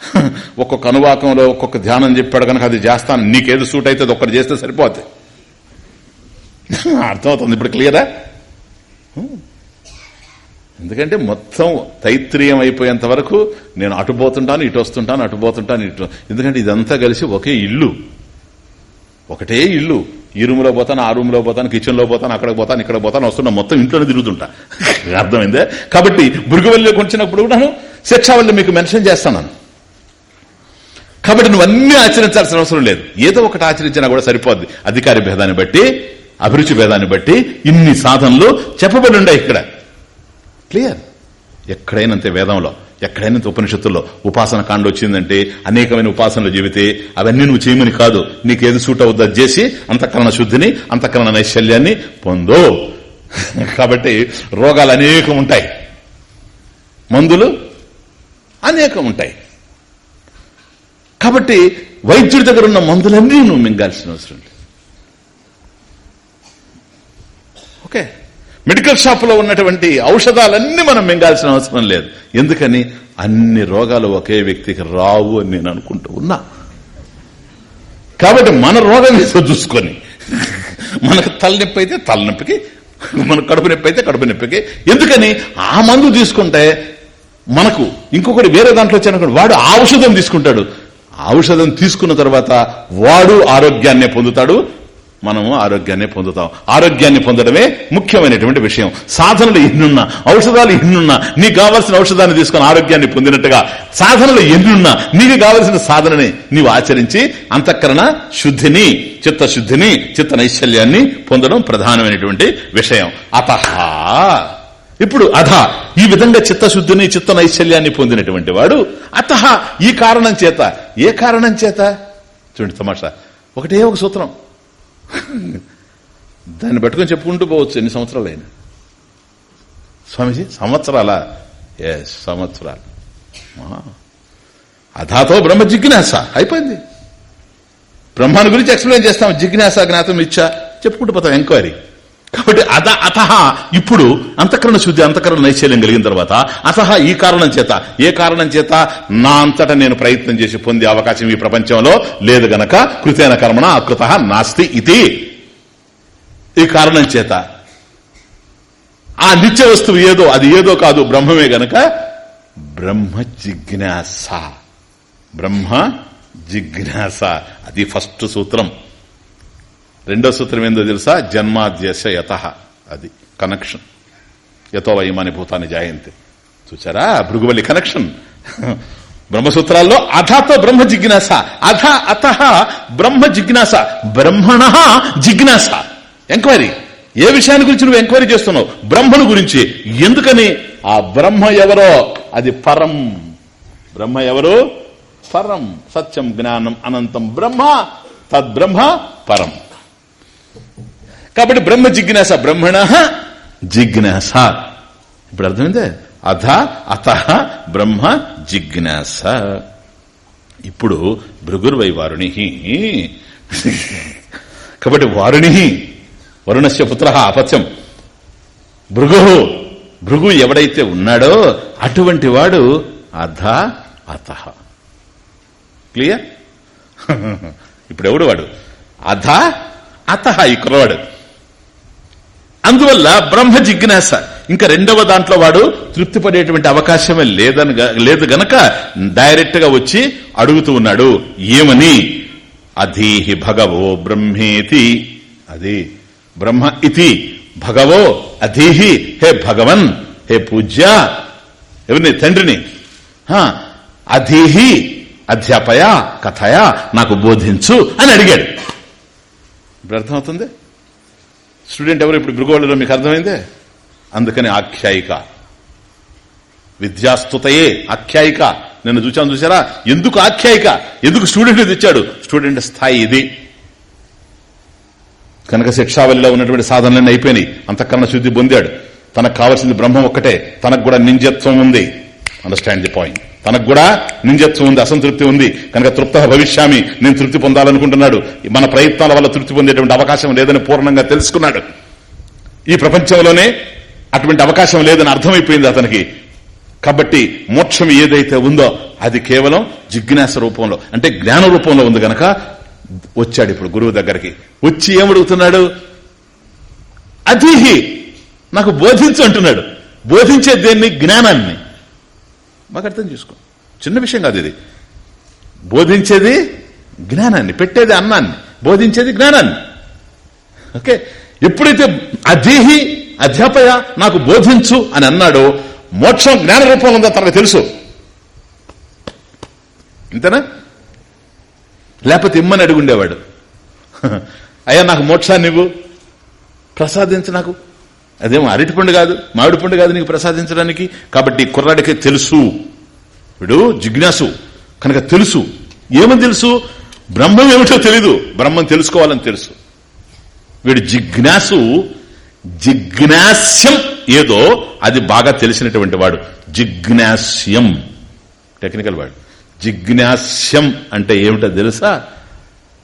ఒక్కొక్క అనువాకంలో ఒక్కొక్క ధ్యానం చెప్పాడు కనుక అది చేస్తాను. నీకేది సూట్ అయితే అది ఒక్కటి చేస్తే సరిపోద్ది. అర్థమవుతుంది ఇప్పుడు క్లియరా ఎందుకంటే మొత్తం తైత్రీయం అయిపోయేంత వరకు నేను అటు పోతుంటాను ఇటు వస్తుంటాను అటు పోతుంటాను ఇటు ఎందుకంటే ఇదంతా కలిసి ఒకే ఇల్లు. ఒకటే ఇల్లు. ఈ రూమ్లో పోతాను ఆ రూమ్లో పోతాను కిచెన్లో పోతాను అక్కడ పోతాను ఇక్కడ పోతాను వస్తున్నా మొత్తం ఇంట్లోనే తిరుగుతుంటా. అర్థమైందే? కాబట్టి భృగువల్లికి వచ్చినప్పుడు కూడా శిక్షావల్లి మీకు మెన్షన్ చేస్తాను. కాబట్టి నువ్వు అన్ని ఆచరించాల్సిన అవసరం లేదు. ఏదో ఒకటి ఆచరించినా కూడా సరిపోద్ది. అధికారి భేదాన్ని బట్టి అభిరుచి భేదాన్ని బట్టి ఇన్ని సాధనలు చెప్పబడి ఉన్నాయి ఇక్కడ. క్లియర్ ఎక్కడైనంతే వేదంలో ఎక్కడైనంత ఉపనిషత్తుల్లో ఉపాసన కాండ వచ్చిందంటే అనేకమైన ఉపాసనలు చెబితే అవన్నీ నువ్వు చేయమని కాదు. నీకేది సూట్ అవుద్దా అది చేసి అంతఃకరణ శుద్ధిని అంతఃకరణ నైశల్యాన్ని పొందో. కాబట్టి రోగాలు అనేకం ఉంటాయి. మందులు అనేకం ఉంటాయి. కాబట్టి వైద్యుడి దగ్గర ఉన్న మందులన్నీ నువ్వు మింగాల్సిన అవసరం లేదు. ఓకే. మెడికల్ షాప్లో ఉన్నటువంటి ఔషధాలన్నీ మనం మింగాల్సిన అవసరం లేదు. ఎందుకని? అన్ని రోగాలు ఒకే వ్యక్తికి రావు అని నేను అనుకుంటూ ఉన్నా. కాబట్టి మన రోగం ఏదో చూసుకొని మనకు తలనొప్పి అయితే తలనొప్పికి మన కడుపు నొప్పి అయితే కడుపు నొప్పికి. ఎందుకని? ఆ మందు తీసుకుంటే మనకు ఇంకొకటి వేరే దాంట్లో వచ్చాను వాడు ఆ ఔషధం తీసుకుంటాడు. ఔషధం తీసుకున్న తర్వాత వాడు ఆరోగ్యాన్నే పొందుతాడు మనము ఆరోగ్యాన్ని పొందుతాం. ఆరోగ్యాన్ని పొందడమే ముఖ్యమైనటువంటి విషయం. సాధనలు ఎన్నున్నా ఔషధాలు ఎన్నున్నా నీకు కావాల్సిన ఔషధాన్ని తీసుకుని ఆరోగ్యాన్ని పొందినట్టుగా సాధనలు ఎన్నున్నా నీకు కావలసిన సాధనని నీవు ఆచరించి అంతఃకరణ శుద్ధిని చిత్తశుద్ధిని చిత్త నైశల్యాన్ని పొందడం ప్రధానమైనటువంటి విషయం. అత ఇప్పుడు అధ ఈ విధంగా చిత్తశుద్ధిని చిత్త నైశల్యాన్ని పొందినటువంటి వాడు అత ఈ కారణం చేత. ఏ కారణం చేత? చూడండి తమాషా. ఒకటే ఒక సూత్రం. దాన్ని పట్టుకొని చెప్పుకుంటూ పోవచ్చు ఎన్ని సంవత్సరాలైనా. స్వామిజీ సంవత్సరాలా? సంవత్సరాల. ఎస్ సంవత్సరాలు అధాతో బ్రహ్మ జిజ్ఞాస. అయిపోయింది. బ్రహ్మాన్ని గురించి ఎక్స్ప్లెయిన్ చేస్తాం. జిజ్ఞాస జ్ఞాతం ఇచ్చా. చెప్పుకుంటూ పోతాం ఎంక్వైరీ. కాబట్టి అత అత ఇప్పుడు అంతఃకరణ శుద్ధి అంతఃకరణ నైశల్యం కలిగిన తర్వాత అత ఈ కారణం చేత. ఏ కారణం చేత? నా అంతటా నేను ప్రయత్నం చేసి పొందే అవకాశం ఈ ప్రపంచంలో లేదు గనక కృతైన కర్మణ అకృత నాస్తి ఇది. ఈ కారణం చేత. ఆ నిత్య వస్తువు ఏదో అది ఏదో కాదు బ్రహ్మమే గనక బ్రహ్మ జిజ్ఞాస బ్రహ్మ జిజ్ఞాస అది ఫస్ట్ సూత్రం. రెండో సూత్రం ఏందో తెలుసా? జన్మాద్యశ యత అది కనెక్షన్ యతో వయమాని భూతాన్ని జాయంతి. చూచారా భృగువలి కనెక్షన్ బ్రహ్మసూత్రాల్లో అథతో బ్రహ్మ జిజ్ఞాస. అథ అత బ్రహ్మ జిజ్ఞాస. బ్రహ్మణ జిజ్ఞాస. ఎంక్వైరీ. ఏ విషయాన్ని గురించి నువ్వు ఎంక్వైరీ చేస్తున్నావు? బ్రహ్మను గురించి. ఎందుకని? ఆ బ్రహ్మ ఎవరో? అది పరం. బ్రహ్మ ఎవరు? పరం. సత్యం జ్ఞానం అనంతం. బ్రహ్మ తద్బ్రహ్మ పరం. కాబట్టి బ్రహ్మ జిజ్ఞాస బ్రహ్మణ జిజ్ఞాస. ఇప్పుడు అర్థమైందే? అధ అత బ్రహ్మ జిజ్ఞాస. ఇప్పుడు భృగుర్వై వారుణి. కాబట్టి వారుణి వరుణస్య పుత్ర అపత్యం భృగు భృగు ఎవడైతే ఉన్నాడో అటువంటి వాడు అధ అత క్లియర్? ఇప్పుడు ఎవడు వాడు? అధ అత ఈ కుర్రవాడు. అందువల్ల బ్రహ్మ జిజ్ఞాస. ఇంకా రెండవ దాంట్లో వాడు తృప్తి పడేటువంటి అవకాశమే లేదని లేదు గనక డైరెక్ట్గా వచ్చి అడుగుతూ ఉన్నాడు ఏమని? అధీహి భగవో బ్రహ్మేతి. అది బ్రహ్మ ఇతి. భగవో అధీహి హే. భగవన్. హే పూజ్య. ఎవరిని? తండ్రిని. అధీహి అధ్యాపయ కథయ నాకు బోధించు అని అడిగాడు. ఇప్పుడు అర్థమవుతుంది? స్టూడెంట్ ఎవరు ఇప్పుడు భృగోళలో మీకు అర్థమైందే? అందుకని ఆఖ్యాయిక. విద్యాస్తుతయే ఆఖ్యాయిక. నిన్ను చూచాను చూసారా? ఎందుకు ఆఖ్యాయిక? ఎందుకు స్టూడెంట్ తెచ్చాడు స్టూడెంట్ స్థాయి ఇది. కనుక శిక్షావళిలో ఉన్నటువంటి సాధనలన్నీ అయిపోయినాయి. అంతకన్నా శుద్ధి పొందాడు. తనకు కావాల్సింది బ్రహ్మం ఒక్కటే. తనకు కూడా నింజత్వం ఉంది. అండర్స్టాండ్ ది పాయింట్ తనకు కూడా నింజత్వం ఉంది అసంతృప్తి ఉంది. కనుక తృప్త భవిష్యామి. నేను తృప్తి పొందాలనుకుంటున్నాడు. మన ప్రయత్నాల వల్ల తృప్తి పొందేటువంటి అవకాశం లేదని పూర్ణంగా తెలుసుకున్నాడు. ఈ ప్రపంచంలోనే అటువంటి అవకాశం లేదని అర్థమైపోయింది అతనికి. కాబట్టి మోక్షం ఏదైతే ఉందో అది కేవలం జిజ్ఞాస రూపంలో అంటే జ్ఞాన రూపంలో ఉంది గనక వచ్చాడు ఇప్పుడు గురువు దగ్గరికి. వచ్చి ఏమడుగుతున్నాడు? అతిహి నాకు బోధించు అంటున్నాడు. బోధించే దేన్ని? జ్ఞానాన్ని. మాకు అర్థం చేసుకో. చిన్న విషయం కాదు ఇది. బోధించేది జ్ఞానాన్ని పెట్టేది అన్నాన్ని. బోధించేది జ్ఞానాన్ని. ఓకే? ఎప్పుడైతే అధీహి అధ్యాపయ నాకు బోధించు అని అన్నాడో మోక్షం జ్ఞాన రూపంలో ఉందో తనకు తెలుసు. ఇంతేనా? లేకపోతే ఇమ్మని అడుగుండేవాడు. అయ్యా నాకు మోక్షాన్ని ఇవ్వు ప్రసాదించు నాకు. అదేమో అరటిపండు కాదు మామిడి పండు కాదు నీకు ప్రసాదించడానికి. కాబట్టి కుర్రాడికి తెలుసు. వీడు జిజ్ఞాసు. కనుక తెలుసు. ఏమని తెలుసు? బ్రహ్మం ఏమిటో తెలీదు. బ్రహ్మం తెలుసుకోవాలని తెలుసు. వీడు జిజ్ఞాసు జిజ్ఞాస్యం ఏదో అది బాగా తెలిసినటువంటి వాడు. జిజ్ఞాస్యం. టెక్నికల్ వాడు జిజ్ఞాస్యం అంటే ఏమిటో తెలుసా?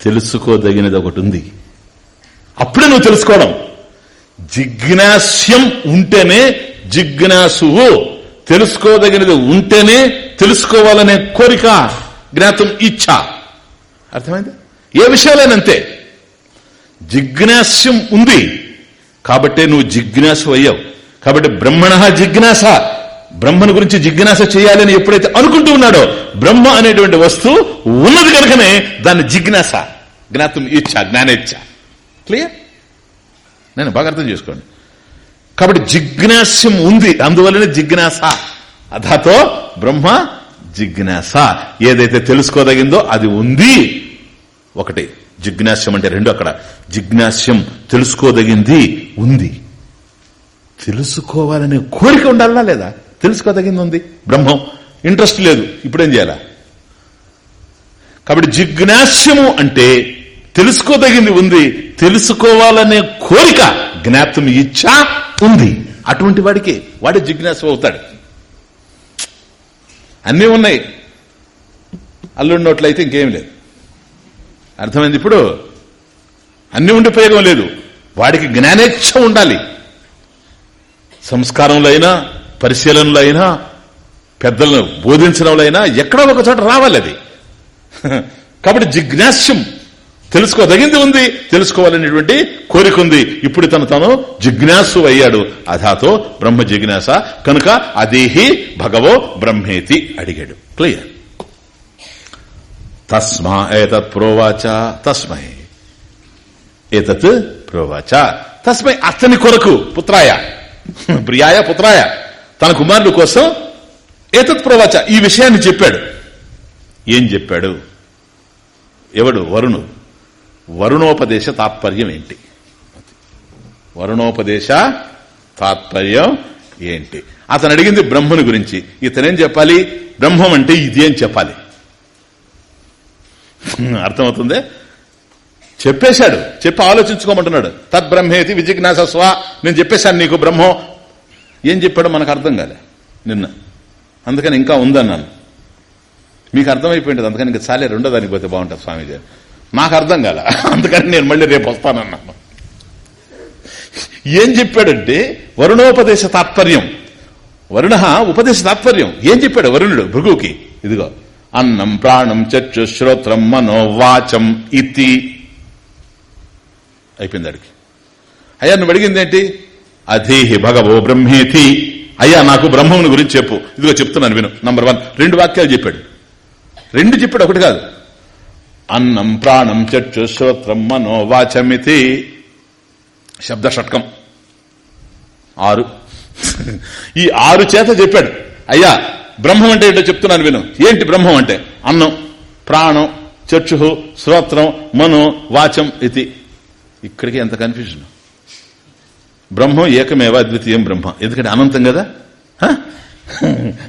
తెలుసుకోదగినది ఒకటి ఉంది. అప్పుడే నువ్వు తెలుసుకోవడం. జిజ్ఞాస్యం ఉంటేనే జిజ్ఞాసువు. తెలుసుకోదగినది ఉంటేనే తెలుసుకోవాలనే కోరిక జ్ఞాతం ఇచ్చ. అర్థమైంది? ఏ విషయాలేనంతే జిజ్ఞాస్యం ఉంది కాబట్టే నువ్వు జిజ్ఞాసు అయ్యావు. కాబట్టి బ్రహ్మణ జిజ్ఞాస. బ్రహ్మను గురించి జిజ్ఞాస చేయాలని ఎప్పుడైతే అనుకుంటూ ఉన్నాడో బ్రహ్మ అనేటువంటి వస్తువు ఉన్నది కనుకనే దాన్ని జిజ్ఞాస జ్ఞాతం ఇచ్చ జ్ఞానేచ్ఛ. క్లియర్? నేను బాగా అర్థం చేసుకోండి. కాబట్టి జిజ్ఞాస్యం ఉంది అందువల్లనే జిజ్ఞాస. అధాతో బ్రహ్మ జిజ్ఞాస. ఏదైతే తెలుసుకోదగిందో అది ఉంది. ఒకటి జిజ్ఞాస్యం అంటే రెండు అక్కడ. జిజ్ఞాస్యం తెలుసుకోదగింది ఉంది. తెలుసుకోవాలనే కోరిక ఉండాలా లేదా? తెలుసుకోదగింది ఉంది. బ్రహ్మం. ఇంట్రెస్ట్ లేదు. ఇప్పుడేం చేయాలా? కాబట్టి జిజ్ఞాస్యము అంటే తెలుసుకోదగింది ఉంది. తెలుసుకోవాలనే కోరిక జ్ఞాతం ఇచ్చా ఉంది. అటువంటి వాడికి వాడి జిజ్ఞాస అవుతాడు. అన్నీ ఉన్నాయి. అల్లుడినోట్లయితే ఇంకేం లేదు. అర్థమైంది ఇప్పుడు? అన్ని ఉండి ఉపయోగం లేదు. వాడికి జ్ఞానేచ్ఛ ఉండాలి. సంస్కారంలో అయినా పరిశీలనలో అయినా పెద్దలను బోధించడంలో అయినా ఎక్కడో ఒక చోట రావాలి అది. కాబట్టి జిజ్ఞాస్యం తెలుసుకోదగింది ఉంది తెలుసుకోవాలనేటువంటి కోరిక ఉంది. ఇప్పుడు తను తను జిజ్ఞాసు అయ్యాడు. అధాతో బ్రహ్మ జిజ్ఞాస కనుక అదేహి భగవో బ్రహ్మేతి అడిగాడు. క్లియర్ తస్మా ఏతత్ ప్రోవాచ తస్మై. ఏతత్ ప్రోవాచ తస్మై అతని కొరకు పుత్రాయ. ప్రియాయ పుత్రాయ. తన కుమారుడు కోసం ఏతత్ ప్రోవాచ ఈ విషయాన్ని చెప్పాడు. ఏం చెప్పాడు? ఎవడు? వరుణు. వరుణోపదేశ తాత్పర్యం ఏంటి? వరుణోపదేశ తాత్పర్యం ఏంటి? అతను అడిగింది బ్రహ్మను గురించి. ఇతనేం చెప్పాలి? బ్రహ్మం అంటే ఇది అని చెప్పాలి. అర్థమవుతుంది? చెప్పేశాడు. చెప్పి ఆలోచించుకోమంటున్నాడు. తద్బ్రహ్మేతి విజిజ్ఞాసస్వ నేను చెప్పేశాను నీకు బ్రహ్మం. ఏం చెప్పాడో మనకు అర్థం కాలే. నిన్న. అందుకని ఇంకా ఉందన్నాను. మీకు అర్థమైపోయింది. అందుకని ఇంకా చాలే. రెండో దానికి పోతే బాగుంటుంది స్వామీజీ. నాకు అర్థం కాల. అందుకని నేను మళ్ళీ రేపు వస్తానన్నాను ఏం చెప్పాడంటే వరుణోపదేశ తాత్పర్యం. వరుణ ఉపదేశ తాత్పర్యం. ఏం చెప్పాడు వరుణుడు భృగుకి ఇదిగో అన్నం ప్రాణం చచ్చు శ్రోత్రం మనోవాచం ఇతి. అయిపోయింది అడిగి. అయ్యా నువ్వు అడిగింది ఏంటి? అధీహి భగవో బ్రహ్మేతి. అయ్యా నాకు బ్రహ్మముని గురించి చెప్పు. ఇదిగో చెప్తున్నాను విను. నంబర్ వన్ రెండు వాక్యాలు చెప్పాడు. రెండు చెప్పాడు ఒకటి కాదు. అన్నం ప్రాణం చచ్చు శ్రోత్రం మనోవాచమితి. శబ్ద షట్కం ఆరు. ఈ ఆరు చేత చెప్పాడు. అయ్యా బ్రహ్మం అంటే ఏంటో చెప్తున్నాను విను. ఏంటి బ్రహ్మం అంటే? అన్నం ప్రాణం చక్షు శ్రోత్రం మనో వాచం ఇది. ఇక్కడికి ఎంత కన్ఫ్యూజన్ బ్రహ్మం ఏకమేవా అద్వితీయం బ్రహ్మ. ఎందుకంటే అనంతం కదా?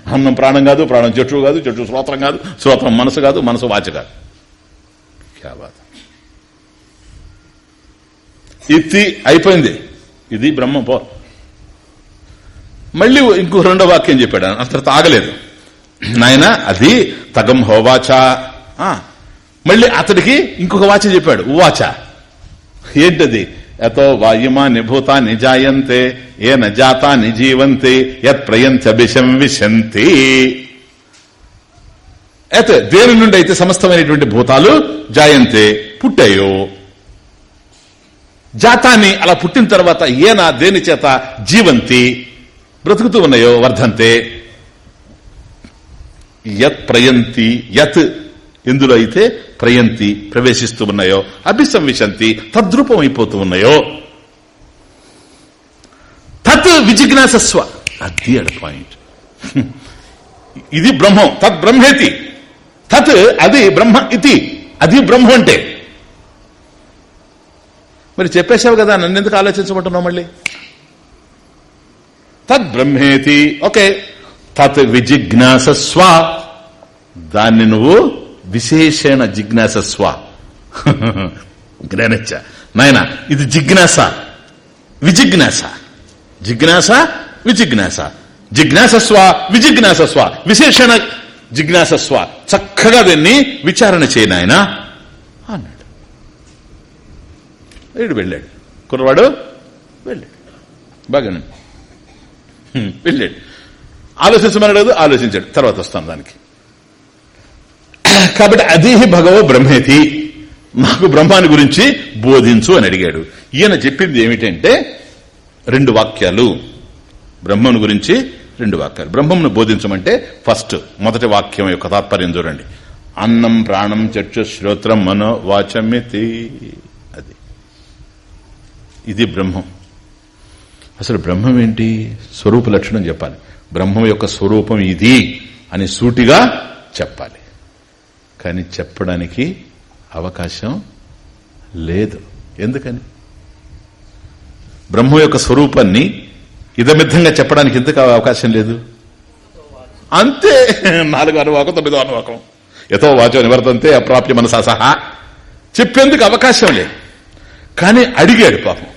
అన్నం ప్రాణం కాదు ప్రాణం చక్షు కాదు చక్షు శ్రోత్రం కాదు శ్రోత్రం మనసు కాదు మనసు వాచ కాదు. క్యా బాధ ఇత్తి అయిపోయింది. ఇది బ్రహ్మం పో. మళ్ళీ ఇంకో రెండో వాక్యం చెప్పాడు. అంత ఆగలేదు. నాయన అది తగం హోవాచ. ఆ, మళ్ళీ అతడికి ఇంకొక వాచ చెప్పాడు. ఉవాచ. ఏంటది? ఎతో వాయుమా నిభూత నిజాయంతే ఏ నజాత నిజీవంతే యత్ ప్రయంత విషం విశంతి. అయితే దేని నుండి అయితే సమస్తమైనటువంటి భూతాలు జాయంతే పుట్టాయో. జాతాన్ని అలా పుట్టిన తర్వాత ఏనా దేని చేత జీవంతి బ్రతుకుతూ ఉన్నాయో వర్ధంతే. యత్ ప్రయంతి యత్ ఎందులో అయితే ప్రయంతి ప్రవేశిస్తూ ఉన్నాయో అభిసంవిశంతి తద్రూపం అయిపోతూ ఉన్నాయో. తత్ విజిజ్ఞాసస్వ. అది అడ పాయింట్ ఇది బ్రహ్మం. తత్ బ్రహ్మేతి తత్ అది బ్రహ్మ ఇది అది బ్రహ్మ అంటే మరి చెప్పేశావు కదా నన్ను ఎందుకు ఆలోచించమంటున్నావు మళ్ళీ? తద్ బ్రహ్మేతి. ఓకే. తత్ విజిజ్ఞాసస్వ. దాన్ని నువ్వు విశేషణ జిజ్ఞాసస్వ. జ్ఞానచ్చ నాయన ఇది జిజ్ఞాస. విజిజ్ఞాస. జిజ్ఞాస విజిజ్ఞాస. జిజ్ఞాసస్వ విజిజ్ఞాసస్వ. విశేషణ జిజ్ఞాసస్వ చక్కగా దీన్ని విచారణ చేయనాయన అన్నాడు. వీడు వెళ్ళాడు. కుర్రవాడు వెళ్ళాడు. బాగానే. వెళ్ళాడు. ఆలోచించమన్నాడు ఆలోచించాడు. తర్వాత వస్తాను దానికి. కాబట్టి అదీహి భగవో బ్రహ్మేతి నాకు బ్రహ్మాన్ని గురించి బోధించు అని అడిగాడు. ఈయన చెప్పింది ఏమిటంటే రెండు వాక్యాలు బ్రహ్మను గురించి రెండు వాక్యాలు. బ్రహ్మంను బోధించమంటే ఫస్ట్ మొదటి వాక్యం యొక్క తాత్పర్యం చూడండి. అన్నం ప్రాణం చక్షు శ్రోత్రం మనో వాచమితి. అది. ఇది బ్రహ్మం. అసలు బ్రహ్మం ఏంటి? స్వరూప లక్షణం చెప్పాలి. బ్రహ్మం యొక్క స్వరూపం ఇది అని సూటిగా చెప్పాలి. కానీ చెప్పడానికి అవకాశం లేదు. ఎందుకని? బ్రహ్మ యొక్క స్వరూపాన్ని ఇదమిద్ధంగా చెప్పడానికి ఎందుకు అవకాశం లేదు. అంతే. నాలుగు అనువాకం తొమ్మిదో అనువాకం. ఎతో వాచో నివర్తంతే అప్రాప్య మనసా సహా. చెప్పేందుకు అవకాశం లేదు. కానీ అడిగాడు పాపం.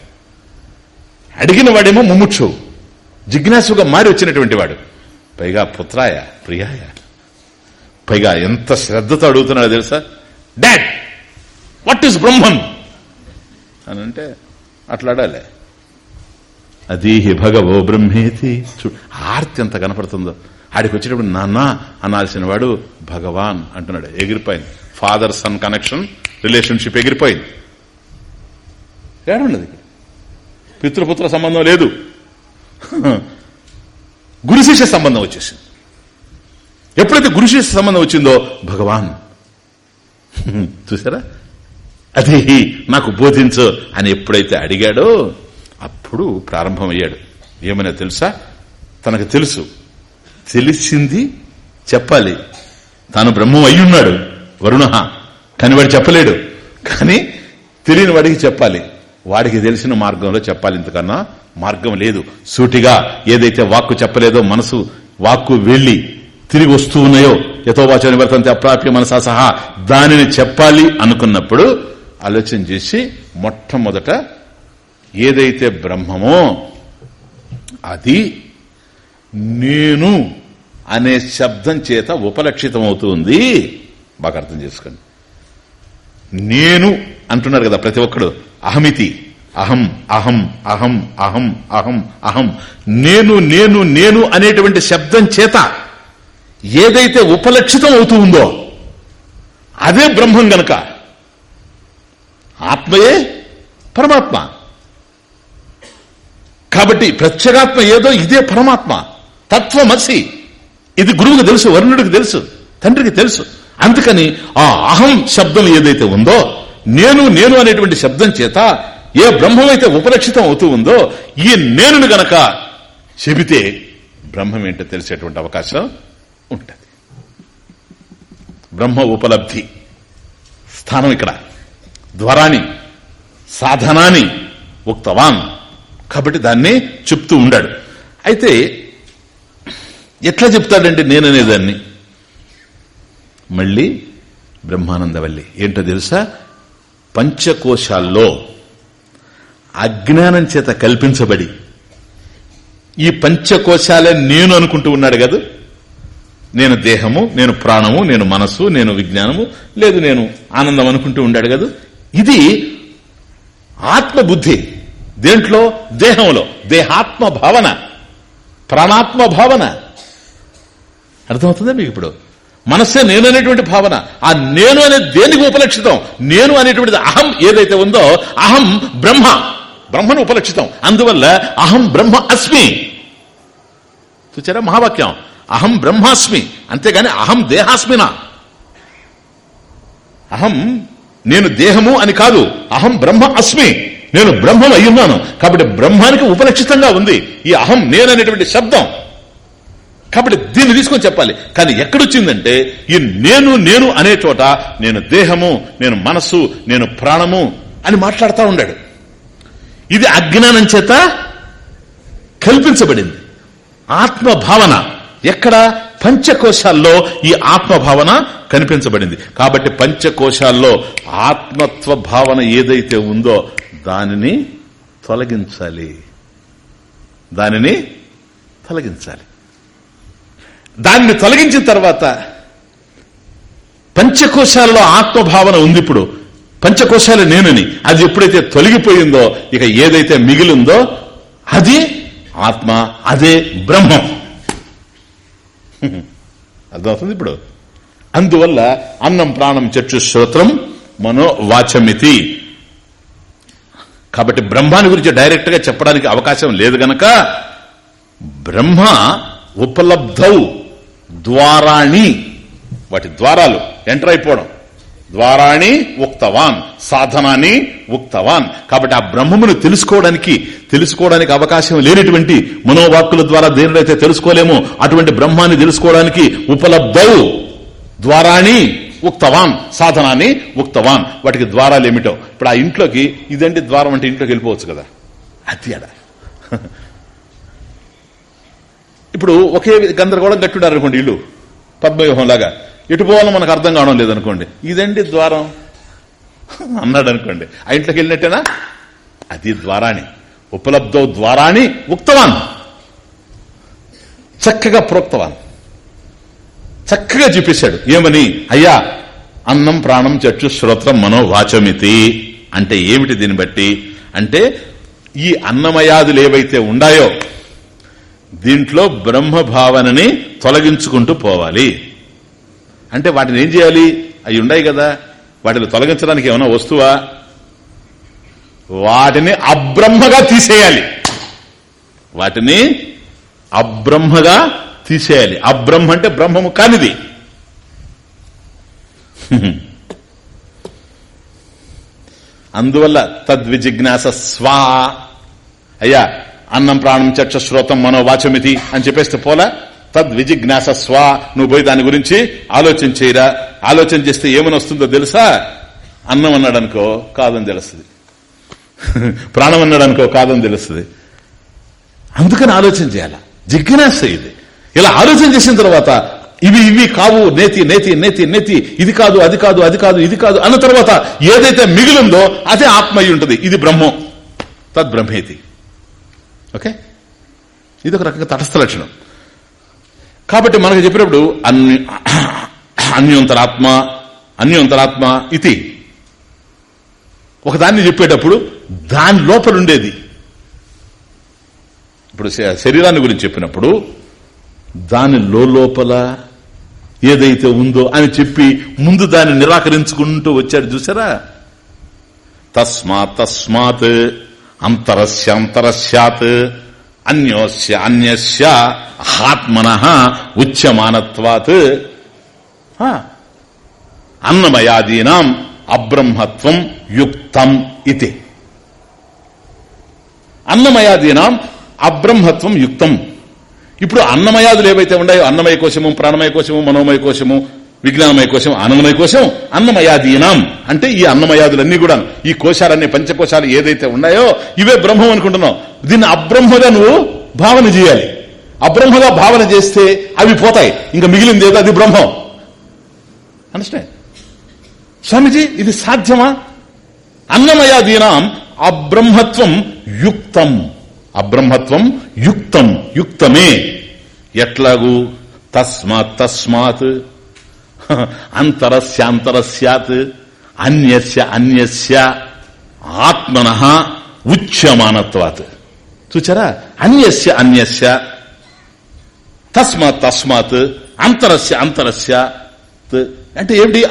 అడిగిన వాడేమో ముముక్షు. జిజ్ఞాసుగా మారి వచ్చినటువంటి వాడు. పైగా పుత్రాయ ప్రియాయ. పైగా ఎంత శ్రద్ధతో అడుగుతున్నాడో తెలుసా? డాడ్ వాట్ ఈస్ బ్రహ్మం అని అంటే అట్లాడాలి. అదీహి భగవో బ్రహ్మేతి. చూ ఆర్తి ఎంత కనపడుతుందో. ఆడికి వచ్చేటప్పుడు నాన్న అనాల్సిన వాడు భగవాన్ అంటున్నాడు. ఎగిరిపోయింది. ఫాదర్ సన్ కనెక్షన్ రిలేషన్షిప్ ఎగిరిపోయింది. ఏడున్నది పితృపుత్ర సంబంధం లేదు. గురు శిష్య సంబంధం వచ్చేసింది. ఎప్పుడైతే గురు శిష్య సంబంధం వచ్చిందో భగవాన్. చూసారా? అది నాకు బోధించు అని ఎప్పుడైతే అడిగాడో అప్పుడు ప్రారంభమయ్యాడు. ఏమైనా తెలుసా? తనకు తెలుసు. తెలిసింది చెప్పాలి. తాను బ్రహ్మం అయ్యున్నాడు. వరుణ. కాని వాడు చెప్పలేడు. కానీ తెలియని వాడికి చెప్పాలి. వాడికి తెలిసిన మార్గంలో చెప్పాలి. ఇంతకన్నా మార్గం లేదు. సూటిగా ఏదైతే వాక్కు చెప్పలేదో మనసు వాక్కు వెళ్ళి తిరిగి వస్తూ ఉన్నాయో యథోవాచ వర్తంతే అప్రాప్య మనసా సహా దానిని చెప్పాలి అనుకున్నప్పుడు ఆలోచన చేసి మొట్టమొదట ఏదైతే బ్రహ్మమో అది నేను అనే శబ్దం చేత ఉపలక్షితమవుతుంది. బాగా అర్థం చేసుకోండి. నేను అంటున్నారు కదా ప్రతి ఒక్కడు. అహమితి. అహం అహం అహం అహం అహం అహం. నేను నేను నేను అనేటువంటి శబ్దం చేత ఏదైతే ఉపలక్షితం అవుతూ ఉందో అదే బ్రహ్మం గనక ఆత్మయే పరమాత్మ. కాబట్టి ప్రత్యేగాత్మ ఏదో ఇదే పరమాత్మ. తత్వమసి. ఇది గురువుకు తెలుసు వరుణుడికి తెలుసు తండ్రికి తెలుసు. అందుకని ఆ అహం శబ్దం ఏదైతే ఉందో నేను నేను అనేటువంటి శబ్దం చేత ఏ బ్రహ్మమైతే ఉపలక్షితం అవుతూ ఉందో ఈ నేనును గనక చెబితే బ్రహ్మం ఏంటో తెలిసేటువంటి అవకాశం ఉంటుంది. బ్రహ్మ ఉపలబ్ధి. స్థానం ఇక్కడ. ద్వారాని సాధనాన్ని ఉక్తవాన్. కాబట్టి దాన్ని చెప్తూ ఉండాడు. అయితే ఎట్లా చెప్తాడంటే నేననేదాన్ని మళ్ళీ బ్రహ్మానందవల్లి ఏంటో తెలుసా? పంచకోశాల్లో అజ్ఞానం చేత కల్పించబడి ఈ పంచకోశాలే నేను అనుకుంటూ ఉన్నాడు కదా? నేను దేహము నేను ప్రాణము నేను మనస్సు నేను విజ్ఞానము లేదు నేను ఆనందం అనుకుంటూ ఉండాడు కదా? ఇది ఆత్మబుద్ధి. దేంట్లో? దేహంలో. దేహాత్మ భావన. ప్రాణాత్మ భావన. అర్థమవుతుందా మీకు ఇప్పుడు? మనస్సే నేను అనేటువంటి భావన. ఆ నేను అనే దేనికి ఉపలక్షితం? నేను అనేటువంటిది అహం ఏదైతే ఉందో అహం బ్రహ్మ. బ్రహ్మను ఉపలక్షితం. అందువల్ల అహం బ్రహ్మ అస్మి. చూచారా మహావాక్యం? అహం బ్రహ్మాస్మి. అంతేగాని అహం దేహాస్మినా. అహం నేను దేహము అని కాదు. అహం బ్రహ్మ అస్మి. నేను బ్రహ్మం అయ్యున్నాను. కాబట్టి బ్రహ్మానికి ఉపలక్షితంగా ఉంది. ఈ అహం నేననేటువంటి శబ్దం. కాబట్టి దీన్ని తీసుకొని చెప్పాలి. కానీ ఎక్కడొచ్చిందంటే ఈ నేను నేను అనే చోట నేను దేహము నేను మనస్సు నేను ప్రాణము అని మాట్లాడుతూ ఉండాడు. ఇది అజ్ఞానం చేత కల్పించబడింది. ఆత్మభావన. ఎక్కడ? పంచకోశాల్లో ఈ ఆత్మభావన కనిపించబడింది. కాబట్టి పంచకోశాల్లో ఆత్మత్వ భావన ఏదైతే ఉందో దానిని తొలగించాలి. దానిని తొలగించాలి. దాన్ని తొలగించిన తర్వాత పంచకోశాలలో ఆత్మభావన ఉంది ఇప్పుడు. పంచకోశాలు నేనని. అది ఎప్పుడైతే తొలగిపోయిందో ఇక ఏదైతే మిగిలిందో అది ఆత్మ అదే బ్రహ్మం. అర్థమవుతుంది ఇప్పుడు? అందువల్ల అన్నం ప్రాణం చర్చు శ్రోత్రం మనో వాచమితి కాబట్టి బ్రహ్మాని గురించి డైరెక్ట్గా చెప్పడానికి అవకాశం లేదు గనక బ్రహ్మ ఉపలబ్ధౌ ద్వారాణి వాటి ద్వారాలు ఎంటర్ అయిపోవడం. ద్వారాణి ఉక్తవాన్ సాధనాన్ని ఉక్తవాన్. కాబట్టి ఆ బ్రహ్మమును తెలుసుకోవడానికి తెలుసుకోవడానికి అవకాశం లేనిటువంటి మనోవాక్కుల ద్వారా దేనినైతే తెలుసుకోలేమో అటువంటి బ్రహ్మాన్ని తెలుసుకోవడానికి ఉపలబ్ధవు ద్వారాణి ఉక్తవాన్ సాధనాన్ని ఉక్తవాన్. వాటికి ద్వారాలు ఏమిటో. ఇప్పుడు ఆ ఇంట్లోకి ఇదంటే ద్వారం అంటే ఇంట్లోకి వెళ్ళిపోవచ్చు కదా. అది అడ ఇప్పుడు ఒకే గందరగోళం కట్టుడారు అనుకోండి ఇల్లు. పద్మవ్యూహం లాగా. ఎటు పోవాలో మనకు అర్థం కావడం లేదనుకోండి. ఇదండి ద్వారం. అన్నాడు అనుకోండి ఆ ఇంట్లోకి వెళ్ళినట్టేనా? అది ద్వారాని. ఉపలబ్ధో ద్వారాని ఉక్తవాన్. చక్కగా ప్రోక్తవాన్. చక్కగా చూపించాడు ఏమని? అయ్యా అన్నం ప్రాణం చచ్చు శ్రోత్రం మనోవాచమితి. అంటే ఏమిటి దీన్ని బట్టి? అంటే ఈ అన్నమయాదులు ఏవైతే ఉన్నాయో దీంట్లో బ్రహ్మ భావనని తొలగించుకుంటూ పోవాలి. అంటే వాటిని ఏం చేయాలి? అవి ఉన్నాయి కదా. వాటిని తొలగించడానికి ఏమైనా వస్తువా? వాటిని అబ్రహ్మగా తీసేయాలి. వాటిని అబ్రహ్మగా తీసేయాలి. అబ్రహ్మ అంటే బ్రహ్మము కానిది. అందువల్ల తద్విజిజ్ఞాస స్వా. అయ్యా అన్నం ప్రాణం చర్చ శ్రోతం మనోవాచమితి అని చెప్పేస్తే పోలా? తద్విజిజ్ఞాస స్వా. నువ్వు పోయి దాని గురించి ఆలోచన చేయరా? ఆలోచన చేస్తే ఏమని వస్తుందో తెలుసా? అన్నం అన్నాడు అనుకో కాదని తెలుస్తుంది. ప్రాణం అన్నాడు అనుకో కాదని తెలుస్తుంది. అందుకని ఆలోచన చేయాల? జిజ్ఞాస ఇది. ఇలా ఆలోచన చేసిన తర్వాత ఇవి ఇవి కావు నేతి నేతి నేతి నేతి. ఇది కాదు అది కాదు అది కాదు ఇది కాదు అన్న తర్వాత ఏదైతే మిగిలిందో అదే ఆత్మ అయి ఉంటుంది. ఇది బ్రహ్మం. తద్బ్రహ్మేతి ఓకే? ఇది ఒక రకంగా తటస్థ లక్షణం. కాబట్టి మనకు చెప్పినప్పుడు అన్య అన్యోంతరాత్మ అన్యోంతరాత్మ ఇది. ఒకదాన్ని చెప్పేటప్పుడు దాని లోపల ఉండేది. ఇప్పుడు శరీరాన్ని గురించి చెప్పినప్పుడు దాని లోపల ఏదైతే ఉందో అని చెప్పి ముందు దాన్ని నిరాకరించుకుంటూ వచ్చాడు చూసారా తస్మాత్ తస్మాత్ అంతరస్య అంతరస్యాత్ అన్యోస్య అన్యస్య ఆత్మన ఉచ్యమానత్వాత్. అన్నమయాదీనాం అబ్రహ్మత్వం యుక్తం ఇది అన్నమయాదీనాం అబ్రహ్మత్వం యుక్తం ఇప్పుడు అన్నమయాదులు ఏవైతే ఉన్నాయో అన్నమయ కోశము ప్రాణమయ కోశము మనోమయ కోశము విజ్ఞానమయ కోశం అన్నమయ కోశం అన్నమయాదీనాం. అంటే ఈ అన్నమయాదులన్నీ కూడా ఈ కోశాలన్నీ పంచకోశాలు ఏదైతే ఉన్నాయో ఇవే బ్రహ్మం అనుకుంటున్నావు దీన్ని అబ్రహ్మగా నువ్వు భావన చేయాలి. అబ్రహ్మగా భావన చేస్తే అవి పోతాయి. ఇంకా మిగిలింది ఏదో అది బ్రహ్మం. అండర్స్టాండ్ స్వామిజీ ఇది సాధ్యమా? అన్నమయాదీనాం అబ్రహ్మత్వం యుక్తం. అబ్రహ్మత్వం యుక్తం యుక్తమే. ఎట్లాగూ? తస్మాత్ తస్మాత్. అంతరస్యాంతరస్యాత్ అన్యస్య అన్యస్య ఆత్మన ఉచ్యమానత్వాత్. చూచారా? అన్యస్య అన్యస్య. తస్మాత్ తస్మాత్. అంతరస్య అంతరస్య అంటే ఏమిటి?